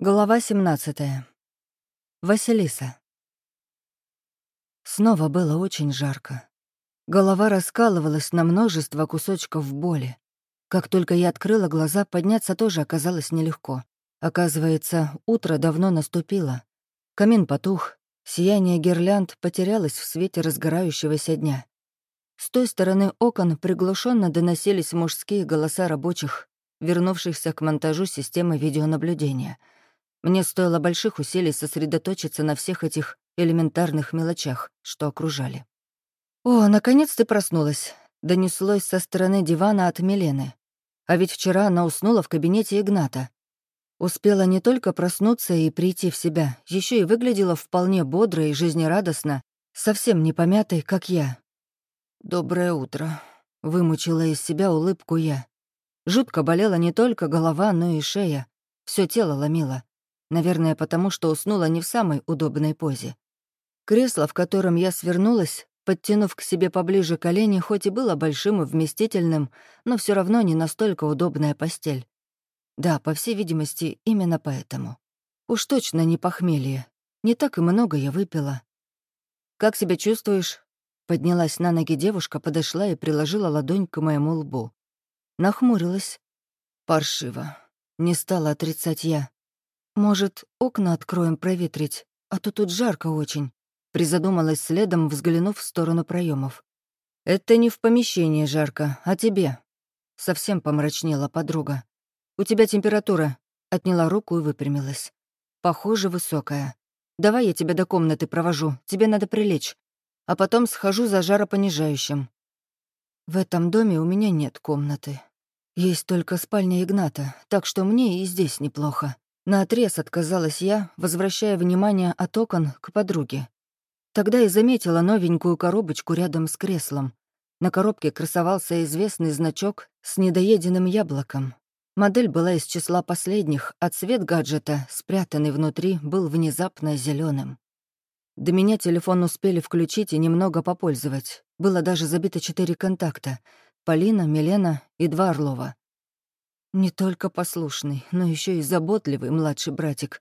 Глава 17. Василиса. Снова было очень жарко. Голова раскалывалась на множество кусочков боли. Как только я открыла глаза, подняться тоже оказалось нелегко. Оказывается, утро давно наступило. Камин потух, сияние гирлянд потерялось в свете разгорающегося дня. С той стороны окон приглушенно доносились мужские голоса рабочих, вернувшихся к монтажу системы видеонаблюдения — мне стоило больших усилий сосредоточиться на всех этих элементарных мелочах, что окружали. «О, наконец ты проснулась!» — донеслось со стороны дивана от Милены. А ведь вчера она уснула в кабинете Игната. Успела не только проснуться и прийти в себя, еще и выглядела вполне бодро и жизнерадостно, совсем не помятой, как я. «Доброе утро», — вымучила из себя улыбку я. Жутко болела не только голова, но и шея. Все тело ломило. Наверное, потому что уснула не в самой удобной позе. Кресло, в котором я свернулась, подтянув к себе поближе колени, хоть и было большим и вместительным, но все равно не настолько удобная постель. Да, по всей видимости, именно поэтому. Уж точно не похмелье. Не так и много я выпила. «Как себя чувствуешь?» Поднялась на ноги девушка, подошла и приложила ладонь к моему лбу. Нахмурилась. Паршиво. Не стала отрицать я. «Может, окна откроем проветрить, а то тут жарко очень», — призадумалась следом, взглянув в сторону проемов. «Это не в помещении жарко, а тебе», — совсем помрачнела подруга. «У тебя температура», — отняла руку и выпрямилась. «Похоже, высокая. Давай я тебя до комнаты провожу, тебе надо прилечь, а потом схожу за жаропонижающим». В этом доме у меня нет комнаты. Есть только спальня Игната, так что мне и здесь неплохо. Наотрез отказалась я, возвращая внимание от окон к подруге. Тогда и заметила новенькую коробочку рядом с креслом. На коробке красовался известный значок с недоеденным яблоком. Модель была из числа последних, а цвет гаджета, спрятанный внутри, был внезапно зеленым. До меня телефон успели включить и немного попользовать. Было даже забито четыре контакта — Полина, Милена и два Орлова. Не только послушный, но еще и заботливый младший братик.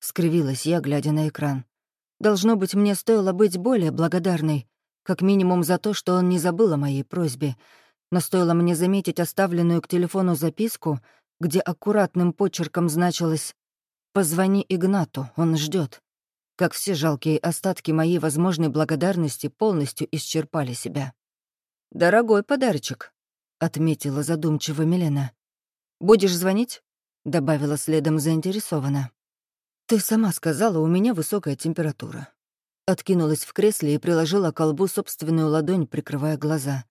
Скривилась я, глядя на экран. Должно быть, мне стоило быть более благодарной, как минимум за то, что он не забыл о моей просьбе. Но стоило мне заметить оставленную к телефону записку, где аккуратным почерком значилось «Позвони Игнату, он ждет. Как все жалкие остатки моей возможной благодарности полностью исчерпали себя. «Дорогой подарочек», — отметила задумчиво Милена. «Будешь звонить?» — добавила следом заинтересованно. «Ты сама сказала, у меня высокая температура». Откинулась в кресле и приложила к колбу собственную ладонь, прикрывая глаза.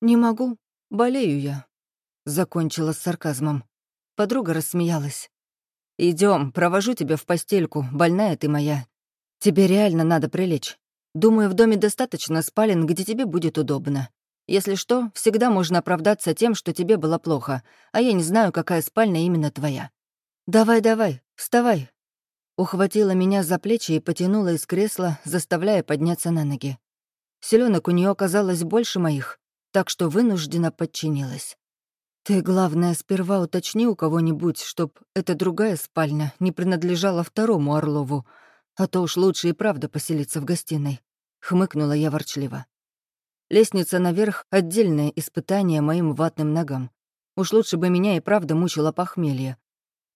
«Не могу. Болею я», — закончила с сарказмом. Подруга рассмеялась. Идем, провожу тебя в постельку, больная ты моя. Тебе реально надо прилечь. Думаю, в доме достаточно спален, где тебе будет удобно. Если что, всегда можно оправдаться тем, что тебе было плохо, а я не знаю, какая спальня именно твоя. Давай-давай, вставай. Ухватила меня за плечи и потянула из кресла, заставляя подняться на ноги. Селенок у нее оказалось больше моих, так что вынуждена подчинилась. Ты, главное, сперва уточни у кого-нибудь, чтоб эта другая спальня не принадлежала второму Орлову, а то уж лучше и правда поселиться в гостиной. Хмыкнула я ворчливо. Лестница наверх — отдельное испытание моим ватным ногам. Уж лучше бы меня и правда мучило похмелье.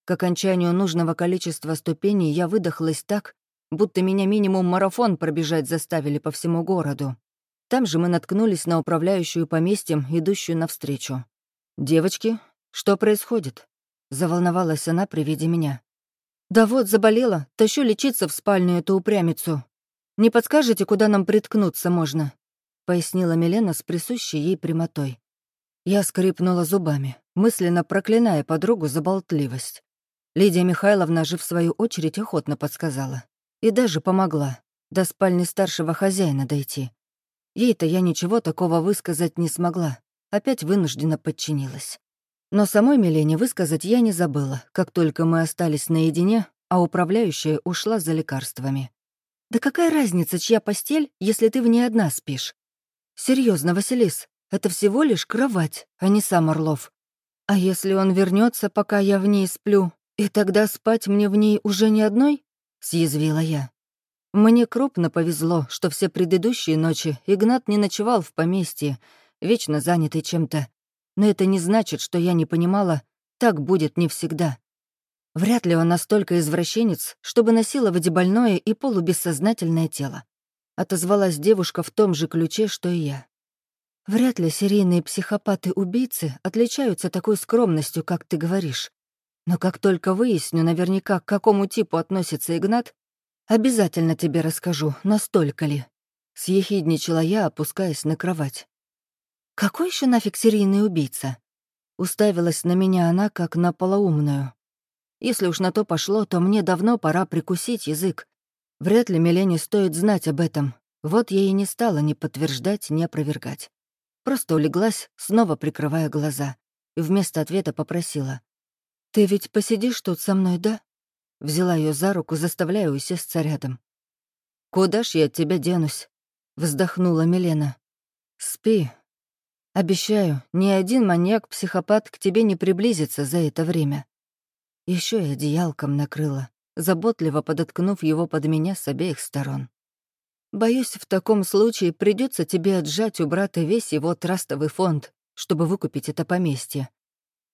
К окончанию нужного количества ступеней я выдохлась так, будто меня минимум марафон пробежать заставили по всему городу. Там же мы наткнулись на управляющую поместьем, идущую навстречу. «Девочки, что происходит?» — заволновалась она при виде меня. «Да вот, заболела, тащу лечиться в спальню эту упрямицу. Не подскажете, куда нам приткнуться можно?» Пояснила Милена с присущей ей прямотой. Я скрипнула зубами, мысленно проклиная подругу за болтливость. Лидия Михайловна же, в свою очередь, охотно подсказала. И даже помогла. До спальни старшего хозяина дойти. Ей-то я ничего такого высказать не смогла. Опять вынуждена подчинилась. Но самой Милене высказать я не забыла, как только мы остались наедине, а управляющая ушла за лекарствами. «Да какая разница, чья постель, если ты в ней одна спишь?» Серьезно, Василис, это всего лишь кровать, а не сам Орлов. А если он вернется, пока я в ней сплю, «И тогда спать мне в ней уже не одной?» — съязвила я. Мне крупно повезло, что все предыдущие ночи Игнат не ночевал в поместье, вечно занятый чем-то. Но это не значит, что я не понимала, так будет не всегда. Вряд ли он настолько извращенец, чтобы насиловать больное и полубессознательное тело. Отозвалась девушка в том же ключе, что и я. Вряд ли серийные психопаты-убийцы отличаются такой скромностью, как ты говоришь. Но как только выясню наверняка, к какому типу относится Игнат, обязательно тебе расскажу, настолько ли. Съехидничала я, опускаясь на кровать. «Какой еще нафиг серийный убийца?» Уставилась на меня она, как на полоумную. Если уж на то пошло, то мне давно пора прикусить язык. Вряд ли Милене стоит знать об этом. Вот я и не стала ни подтверждать, ни опровергать. Просто улеглась, снова прикрывая глаза, и вместо ответа попросила. «Ты ведь посидишь тут со мной, да?» Взяла ее за руку, заставляя усесться рядом. «Куда ж я от тебя денусь?» — вздохнула Милена. «Спи. Обещаю, ни один маньяк-психопат к тебе не приблизится за это время». Еще и одеялком накрыла, заботливо подоткнув его под меня с обеих сторон. «Боюсь, в таком случае придется тебе отжать у брата весь его трастовый фонд, чтобы выкупить это поместье.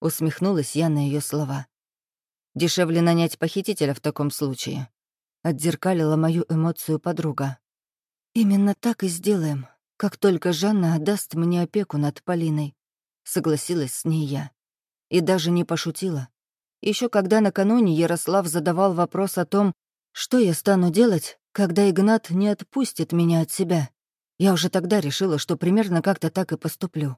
Усмехнулась я на ее слова. Дешевле нанять похитителя в таком случае. Отзеркалила мою эмоцию подруга. Именно так и сделаем, как только Жанна отдаст мне опеку над Полиной. Согласилась с ней я. И даже не пошутила. Еще когда накануне Ярослав задавал вопрос о том, что я стану делать, когда Игнат не отпустит меня от себя. Я уже тогда решила, что примерно как-то так и поступлю.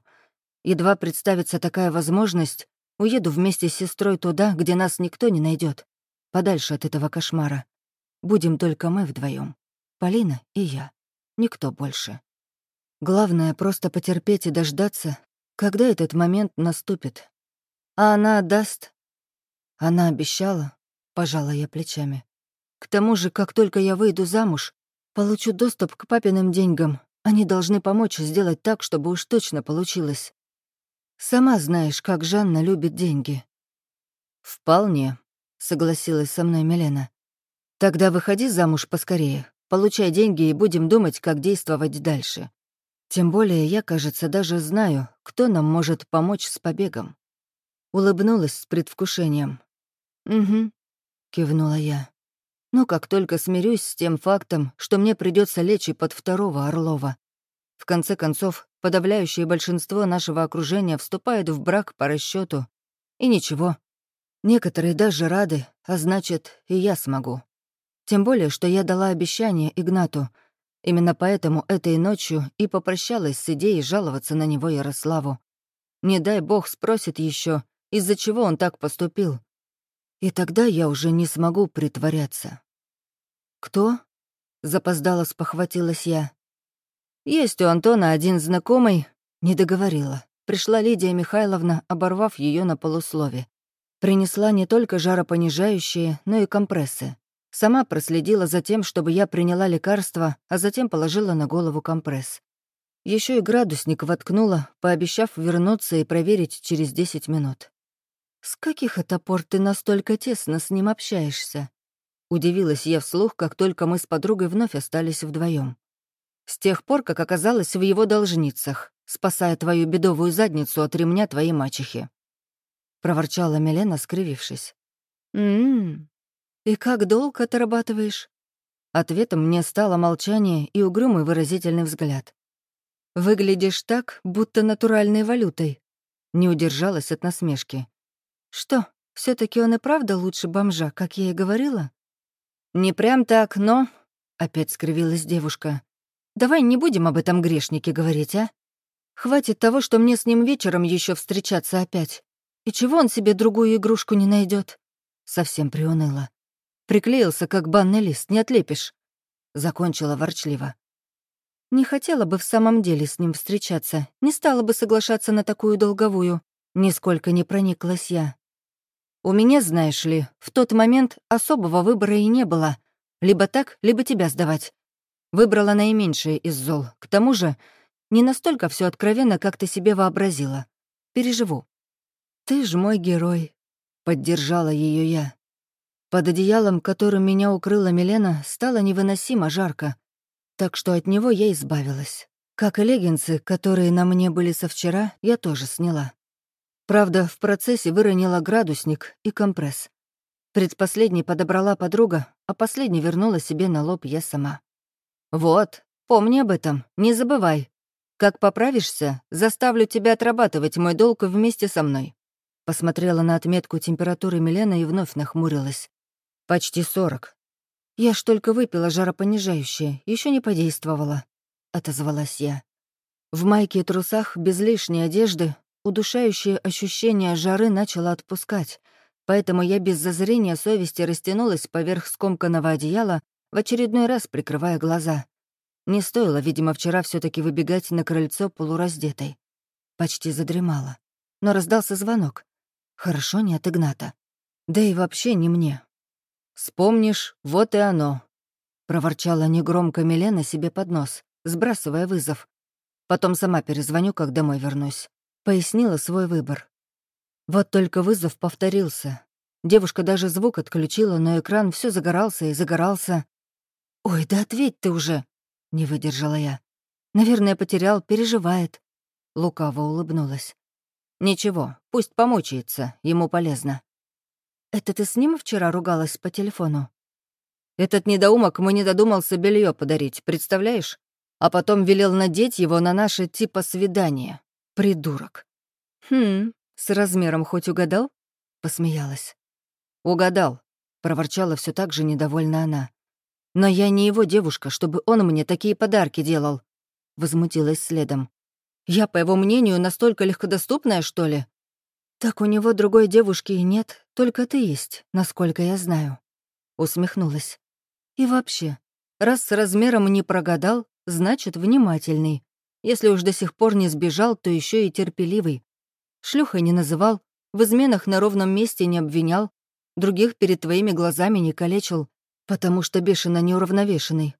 Едва представится такая возможность, Уеду вместе с сестрой туда, где нас никто не найдет, подальше от этого кошмара. Будем только мы вдвоем, Полина и я, никто больше. Главное — просто потерпеть и дождаться, когда этот момент наступит. А она отдаст. Она обещала, пожала я плечами. К тому же, как только я выйду замуж, получу доступ к папиным деньгам. Они должны помочь сделать так, чтобы уж точно получилось. Сама знаешь, как Жанна любит деньги». «Вполне», — согласилась со мной Милена. «Тогда выходи замуж поскорее, получай деньги и будем думать, как действовать дальше. Тем более я, кажется, даже знаю, кто нам может помочь с побегом». Улыбнулась с предвкушением. «Угу», — кивнула я. «Ну, как только смирюсь с тем фактом, что мне придется лечь и под второго Орлова. В конце концов, Подавляющее большинство нашего окружения вступает в брак по расчету. И ничего. Некоторые даже рады, а значит, и я смогу. Тем более, что я дала обещание Игнату. Именно поэтому этой ночью и попрощалась с идеей жаловаться на него Ярославу. Не дай бог спросит еще, из-за чего он так поступил. И тогда я уже не смогу притворяться. «Кто?» — запоздало спохватилась я. Есть у Антона один знакомый, не договорила. Пришла Лидия Михайловна, оборвав ее на полуслове. Принесла не только жаропонижающие, но и компрессы. Сама проследила за тем, чтобы я приняла лекарство, а затем положила на голову компресс. Еще и градусник воткнула, пообещав вернуться и проверить через 10 минут. «С каких это пор ты настолько тесно с ним общаешься?» Удивилась я вслух, как только мы с подругой вновь остались вдвоем. С тех пор, как оказалась в его должницах, спасая твою бедовую задницу от ремня твоей мачехи. Проворчала Милена, скривившись. «М-м, и как долго отрабатываешь?» Ответом мне стало молчание и угрюмый выразительный взгляд. «Выглядишь так, будто натуральной валютой», — не удержалась от насмешки. «Что, все таки он и правда лучше бомжа, как я и говорила?» «Не прям так, но...» — опять скривилась девушка. Давай не будем об этом грешнике говорить, а? Хватит того, что мне с ним вечером еще встречаться опять. И чего он себе другую игрушку не найдет? Совсем приуныла. Приклеился, как банный лист, не отлепишь. Закончила ворчливо. Не хотела бы в самом деле с ним встречаться, не стала бы соглашаться на такую долговую. Нисколько не прониклась я. У меня, знаешь ли, в тот момент особого выбора и не было. Либо так, либо тебя сдавать. Выбрала наименьшее из зол. К тому же, не настолько все откровенно, как ты себе вообразила. Переживу. Ты ж мой герой. Поддержала ее я. Под одеялом, которым меня укрыла Милена, стало невыносимо жарко, так что от него я избавилась. Как и леггинсы, которые на мне были со вчера, я тоже сняла. Правда, в процессе выронила градусник и компресс. Предпоследний подобрала подруга, а последний вернула себе на лоб я сама. «Вот, помни об этом, не забывай. Как поправишься, заставлю тебя отрабатывать мой долг вместе со мной». Посмотрела на отметку температуры Милена и вновь нахмурилась. «Почти сорок. Я ж только выпила жаропонижающее, еще не подействовала», — отозвалась я. В майке и трусах, без лишней одежды, удушающее ощущение жары начало отпускать, поэтому я без зазрения совести растянулась поверх скомканного одеяла, в очередной раз прикрывая глаза. Не стоило, видимо, вчера все таки выбегать на крыльцо полураздетой. Почти задремала. Но раздался звонок. Хорошо не от Игната. Да и вообще не мне. «Вспомнишь, вот и оно», — проворчала негромко Милена себе под нос, сбрасывая вызов. «Потом сама перезвоню, как домой вернусь», — пояснила свой выбор. Вот только вызов повторился. Девушка даже звук отключила, но экран все загорался и загорался. «Ой, да ответь ты уже!» — не выдержала я. «Наверное, потерял, переживает». Лукаво улыбнулась. «Ничего, пусть помучается, ему полезно». «Это ты с ним вчера ругалась по телефону?» «Этот недоумок мне додумался белье подарить, представляешь? А потом велел надеть его на наше типа свидание. Придурок». «Хм, с размером хоть угадал?» — посмеялась. «Угадал», — проворчала все так же недовольна она. «Но я не его девушка, чтобы он мне такие подарки делал», — возмутилась следом. «Я, по его мнению, настолько легкодоступная, что ли?» «Так у него другой девушки и нет, только ты есть, насколько я знаю», — усмехнулась. «И вообще, раз с размером не прогадал, значит, внимательный. Если уж до сих пор не сбежал, то еще и терпеливый. Шлюхой не называл, в изменах на ровном месте не обвинял, других перед твоими глазами не калечил, потому что бешено неуравновешенный.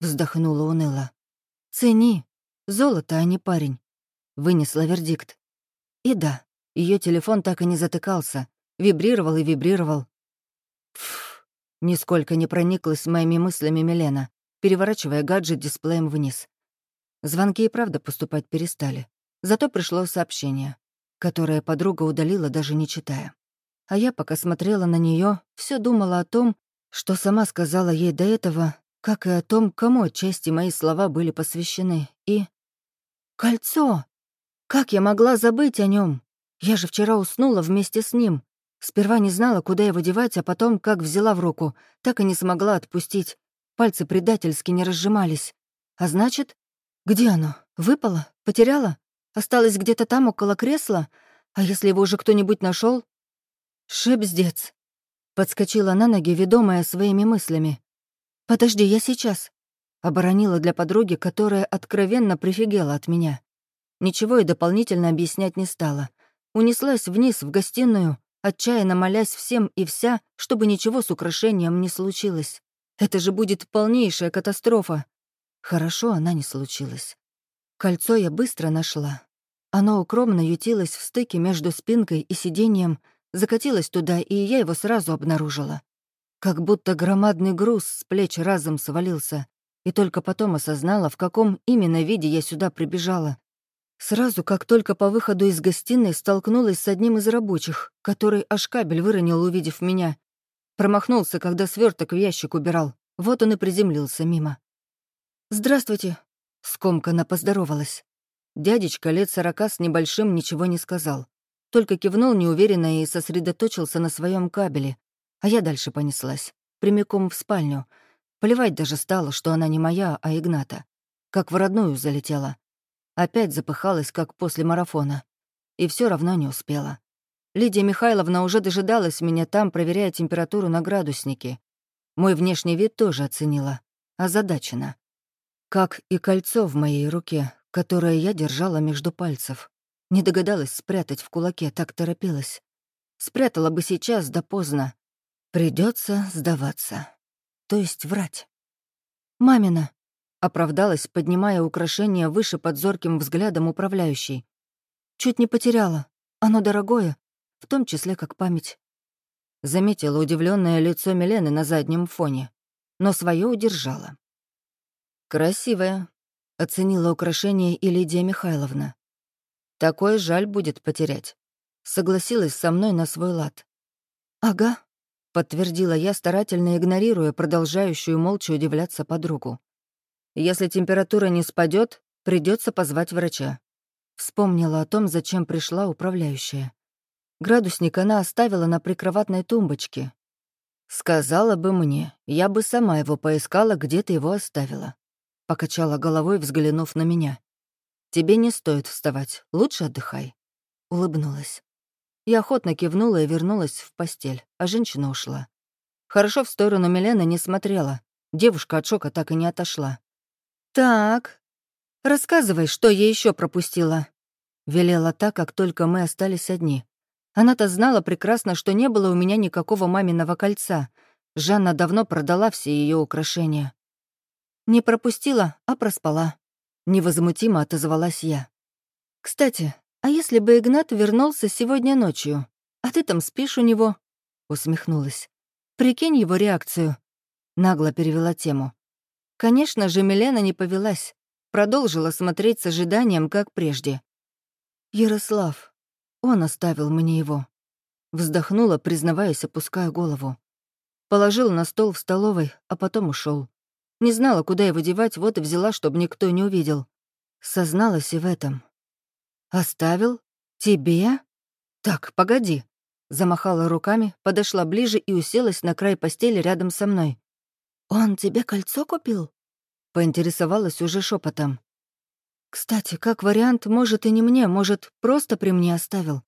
Вздохнула уныло. Цени. Золото, а не парень. Вынесла вердикт. И да, ее телефон так и не затыкался, вибрировал и вибрировал. Фу, нисколько не прониклась моими мыслями Милена, переворачивая гаджет дисплеем вниз. Звонки и правда поступать перестали. Зато пришло сообщение которое подруга удалила, даже не читая. А я, пока смотрела на нее, все думала о том, что сама сказала ей до этого, как и о том, кому отчасти мои слова были посвящены. И... Кольцо! Как я могла забыть о нем? Я же вчера уснула вместе с ним. Сперва не знала, куда его девать, а потом, как взяла в руку, так и не смогла отпустить. Пальцы предательски не разжимались. А значит, где оно? Выпало? Потеряла? Осталось где-то там, около кресла? А если его уже кто-нибудь нашел? Шепздец. Подскочила на ноги, ведомая своими мыслями. «Подожди, я сейчас», — оборонила для подруги, которая откровенно прифигела от меня. Ничего и дополнительно объяснять не стала. Унеслась вниз, в гостиную, отчаянно молясь всем и вся, чтобы ничего с украшением не случилось. Это же будет полнейшая катастрофа. Хорошо, она не случилась. Кольцо я быстро нашла. Оно укромно ютилось в стыке между спинкой и сиденьем, закатилось туда, и я его сразу обнаружила. Как будто громадный груз с плеч разом свалился, и только потом осознала, в каком именно виде я сюда прибежала. Сразу, как только по выходу из гостиной, столкнулась с одним из рабочих, который аж кабель выронил, увидев меня. Промахнулся, когда сверток в ящик убирал. Вот он и приземлился мимо. «Здравствуйте», Скомканно поздоровалась. Дядечка лет сорока с небольшим ничего не сказал. Только кивнул неуверенно и сосредоточился на своем кабеле. А я дальше понеслась. Прямиком в спальню. Плевать даже стало, что она не моя, а Игната. Как в родную залетела. Опять запыхалась, как после марафона. И все равно не успела. Лидия Михайловна уже дожидалась меня там, проверяя температуру на градуснике. Мой внешний вид тоже оценила. Озадачена. Как и кольцо в моей руке, которое я держала между пальцев. Не догадалась спрятать в кулаке, так торопилась. Спрятала бы сейчас, да поздно. Придется сдаваться. То есть врать. «Мамина», — оправдалась, поднимая украшение выше под зорким взглядом управляющей. «Чуть не потеряла. Оно дорогое, в том числе как память». Заметила удивленное лицо Милены на заднем фоне, но свое удержала. «Красивая», — оценила украшение и Лидия Михайловна. «Такое жаль будет потерять». Согласилась со мной на свой лад. «Ага», — подтвердила я, старательно игнорируя продолжающую молча удивляться подругу. «Если температура не спадет, придется позвать врача». Вспомнила о том, зачем пришла управляющая. Градусник она оставила на прикроватной тумбочке. «Сказала бы мне, я бы сама его поискала, где ты его оставила. Покачала головой, взглянув на меня. «Тебе не стоит вставать, лучше отдыхай». Улыбнулась. Я охотно кивнула и вернулась в постель, а женщина ушла. Хорошо в сторону Милены не смотрела. Девушка от шока так и не отошла. «Так, рассказывай, что я еще пропустила», — велела так, как только мы остались одни. Она-то знала прекрасно, что не было у меня никакого маминого кольца. Жанна давно продала все ее украшения. Не пропустила, а проспала. Невозмутимо отозвалась я. «Кстати, а если бы Игнат вернулся сегодня ночью? А ты там спишь у него?» Усмехнулась. «Прикинь его реакцию». Нагло перевела тему. Конечно же, Милена не повелась. Продолжила смотреть с ожиданием, как прежде. «Ярослав, он оставил мне его». Вздохнула, признаваясь, опуская голову. Положил на стол в столовой, а потом ушел. Не знала, куда его девать, вот и взяла, чтобы никто не увидел. Созналась и в этом. «Оставил? Тебе? Так, погоди». Замахала руками, подошла ближе и уселась на край постели рядом со мной. «Он тебе кольцо купил?» Поинтересовалась уже шепотом. «Кстати, как вариант, может, и не мне, может, просто при мне оставил.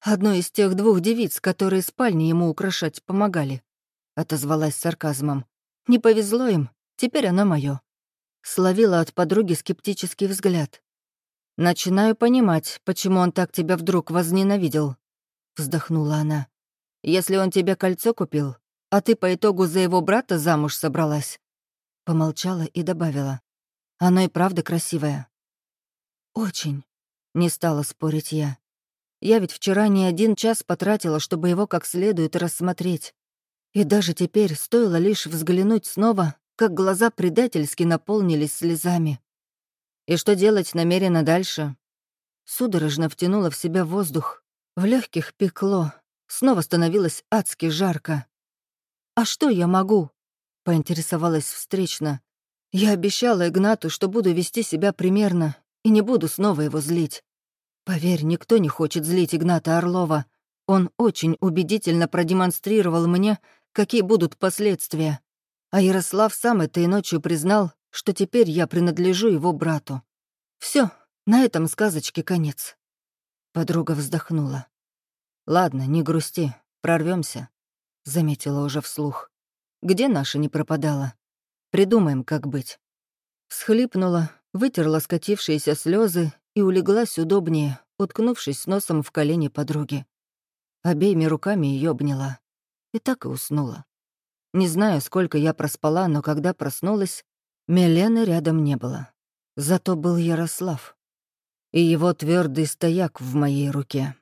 Одной из тех двух девиц, которые спальни ему украшать помогали», — отозвалась сарказмом. «Не повезло им, Теперь оно мое. Словила от подруги скептический взгляд. «Начинаю понимать, почему он так тебя вдруг возненавидел», — вздохнула она. «Если он тебе кольцо купил, а ты по итогу за его брата замуж собралась». Помолчала и добавила. «Оно и правда красивое». «Очень», — не стала спорить я. «Я ведь вчера не один час потратила, чтобы его как следует рассмотреть. И даже теперь стоило лишь взглянуть снова, как глаза предательски наполнились слезами. И что делать намеренно дальше? Судорожно втянула в себя воздух. В легких пекло. Снова становилось адски жарко. «А что я могу?» — поинтересовалась встречно. «Я обещала Игнату, что буду вести себя примерно и не буду снова его злить. Поверь, никто не хочет злить Игната Орлова. Он очень убедительно продемонстрировал мне, какие будут последствия. А Ярослав сам этой ночью признал, что теперь я принадлежу его брату. Все, на этом сказочке конец. Подруга вздохнула. «Ладно, не грусти, прорвемся, заметила уже вслух. «Где наша не пропадала? Придумаем, как быть». Схлипнула, вытерла скатившиеся слезы и улеглась удобнее, уткнувшись носом в колени подруги. Обеими руками ее обняла. И так и уснула. Не знаю, сколько я проспала, но когда проснулась, Милены рядом не было. Зато был Ярослав. И его твердый стояк в моей руке.